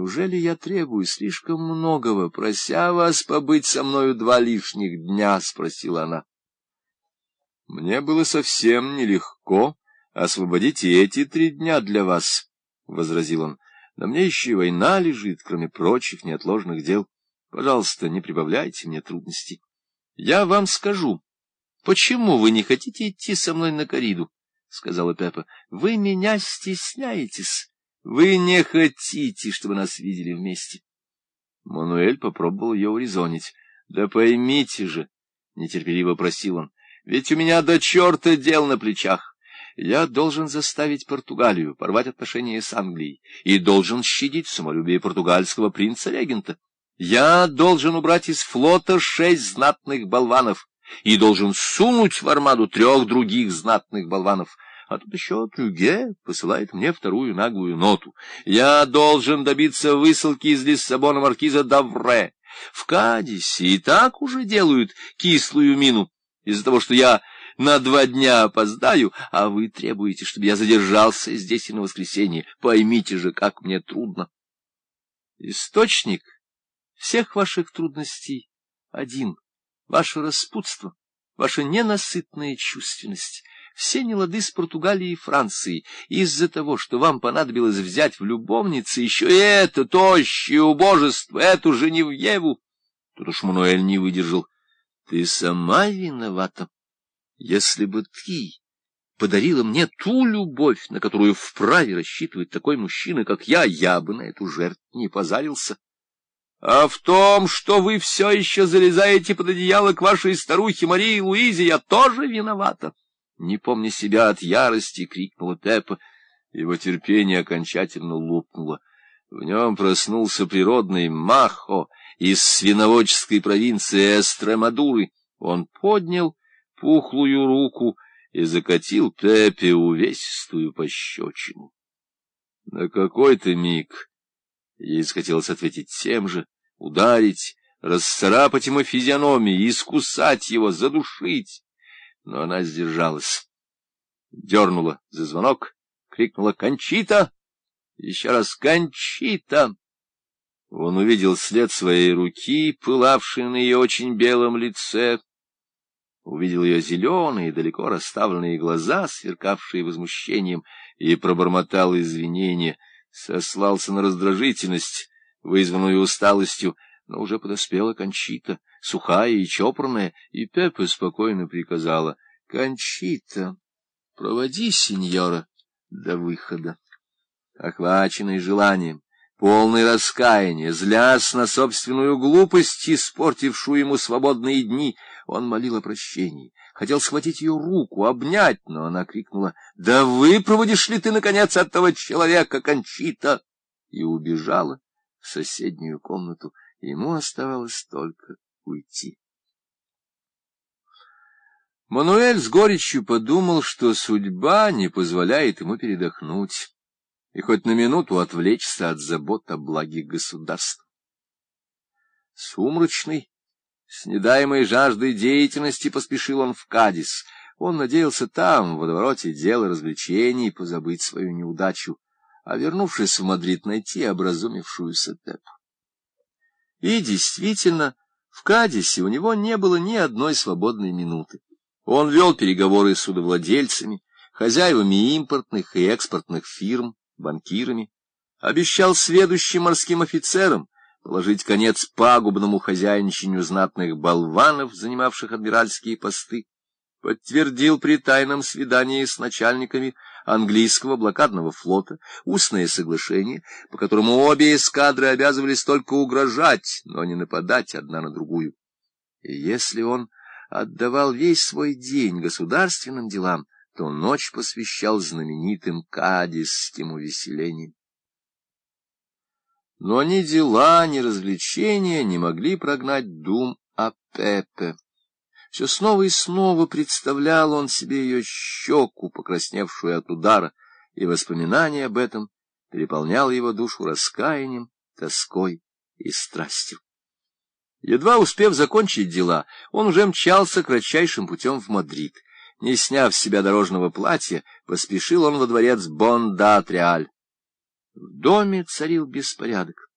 Неужели я требую слишком многого, прося вас побыть со мною два лишних дня? — спросила она. — Мне было совсем нелегко освободить эти три дня для вас, — возразил он. — На мне еще и война лежит, кроме прочих неотложных дел. Пожалуйста, не прибавляйте мне трудностей. Я вам скажу, почему вы не хотите идти со мной на кориду, — сказала Пеппа. — Вы меня стесняетесь. Вы не хотите, чтобы нас видели вместе. Мануэль попробовал ее урезонить. — Да поймите же, — нетерпеливо просил он, — ведь у меня до черта дел на плечах. Я должен заставить Португалию порвать отношения с Англией и должен щадить самолюбие португальского принца-регента. Я должен убрать из флота шесть знатных болванов и должен сунуть в армаду трех других знатных болванов — а тут еще Трюге посылает мне вторую наглую ноту. Я должен добиться высылки из Лиссабона маркиза Давре. В Кадисе и так уже делают кислую мину из-за того, что я на два дня опоздаю, а вы требуете, чтобы я задержался здесь и на воскресенье. Поймите же, как мне трудно. Источник всех ваших трудностей один — ваше распутство, ваша ненасытная чувственность — все нелады с Португалией и Францией из-за того, что вам понадобилось взять в любовнице еще и это тощее убожество, эту Женевьеву. Тут уж Мануэль не выдержал. Ты сама виновата. Если бы ты подарила мне ту любовь, на которую вправе рассчитывать такой мужчина, как я, я бы на эту жертву не позарился. А в том, что вы все еще залезаете под одеяло к вашей старухе Марии Луизе, я тоже виновата не помня себя от ярости, крикнула Пеппа. Его терпение окончательно лопнуло. В нем проснулся природный Махо из свиноводческой провинции Эстремадуры. Он поднял пухлую руку и закатил Пепе увесистую пощечину. На какой-то миг ей захотелось ответить тем же, ударить, расцарапать ему физиономию, искусать его, задушить но она сдержалась. Дернула за звонок, крикнула «Кончита!» Еще раз «Кончита!» Он увидел след своей руки, пылавшей на ее очень белом лице, увидел ее зеленые, далеко расставленные глаза, сверкавшие возмущением, и пробормотал извинения, сослался на раздражительность, вызванную усталостью, но уже подоспела Кончита, сухая и чопорная, и Пеппа спокойно приказала «Кончита, проводи сеньора до выхода». Охваченный желанием, полный раскаяния, злясь на собственную глупость, испортившую ему свободные дни, он молил о прощении, хотел схватить ее руку, обнять, но она крикнула «Да выпроводишь ли ты, наконец, этого человека, Кончита?» и убежала в соседнюю комнату. Ему оставалось только уйти. Мануэль с горечью подумал, что судьба не позволяет ему передохнуть и хоть на минуту отвлечься от забот о благе государства. Сумрачный, с недаемой жаждой деятельности поспешил он в Кадис. Он надеялся там, в водовороте дел и развлечений, позабыть свою неудачу, а, вернувшись в Мадрид, найти образумившуюся Пеппу. И действительно, в Кадисе у него не было ни одной свободной минуты. Он вел переговоры с судовладельцами, хозяевами импортных и экспортных фирм, банкирами, обещал сведущим морским офицерам положить конец пагубному хозяйничанию знатных болванов, занимавших адмиральские посты, подтвердил при тайном свидании с начальниками английского блокадного флота устное соглашение, по которому обе эскадры обязывались только угрожать, но не нападать одна на другую. И если он отдавал весь свой день государственным делам, то ночь посвящал знаменитым кадисским увеселениям. Но ни дела, ни развлечения не могли прогнать дум о Пепе. Все снова и снова представлял он себе ее щеку, покрасневшую от удара, и воспоминание об этом переполняло его душу раскаянием, тоской и страстью. Едва успев закончить дела, он уже мчался кратчайшим путем в Мадрид. Не сняв с себя дорожного платья, поспешил он во дворец Бонда-Триаль. В доме царил беспорядок.